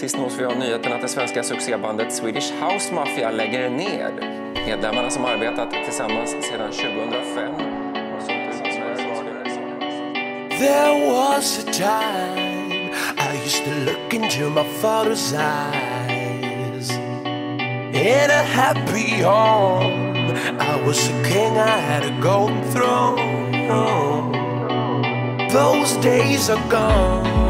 Sist nås vi av nyheten att det svenska succébandet Swedish House Mafia lägger ner. Medlemmarna som arbetat tillsammans sedan 2005. There was a time I used to look into my father's eyes. In a happy home, I was a king, I had a golden throne. Those days are gone,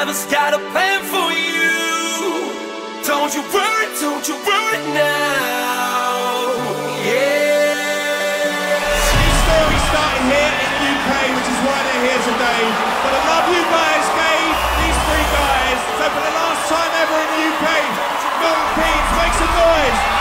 Heaven's got a plan for you. Don't you worry, don't you worry now. Yeah. New story starting here in the UK, which is why they're here today. But the love you guys gave these three guys. So for the last time ever in the UK, Milton Keynes, make some noise.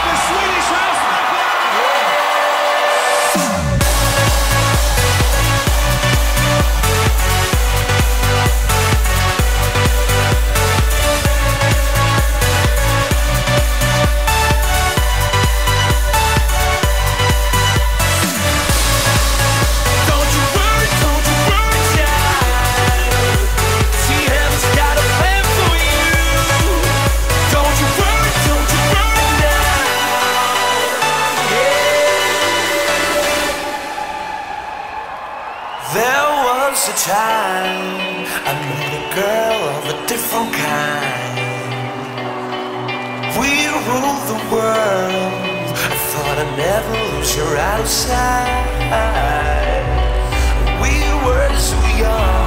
Was a time I met a girl of a different kind. We ruled the world. I thought I'd never lose her outside. We were so young.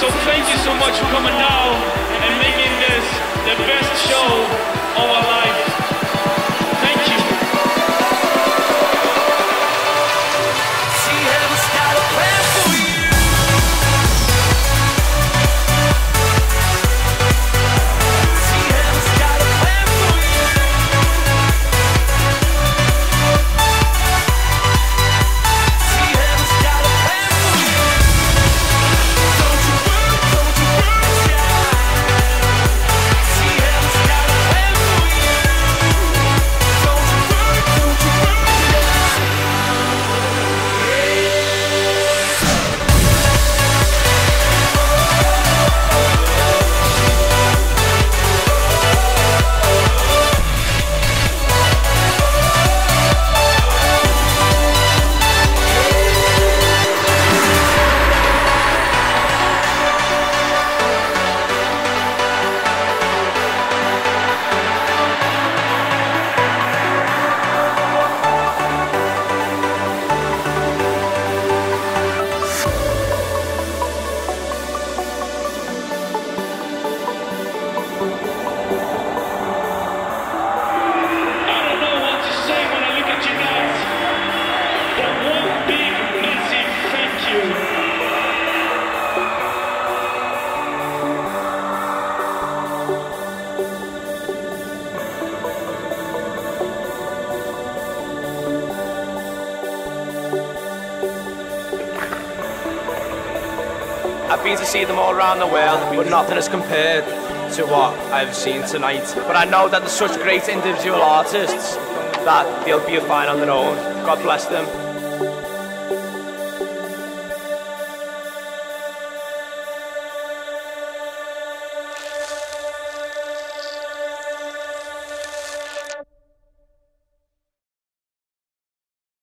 So thank you so much for coming now and making this the best show I've been to see them all around the world, but nothing is compared to what I've seen tonight. But I know that they're such great individual artists that they'll be fine on their own. God bless them.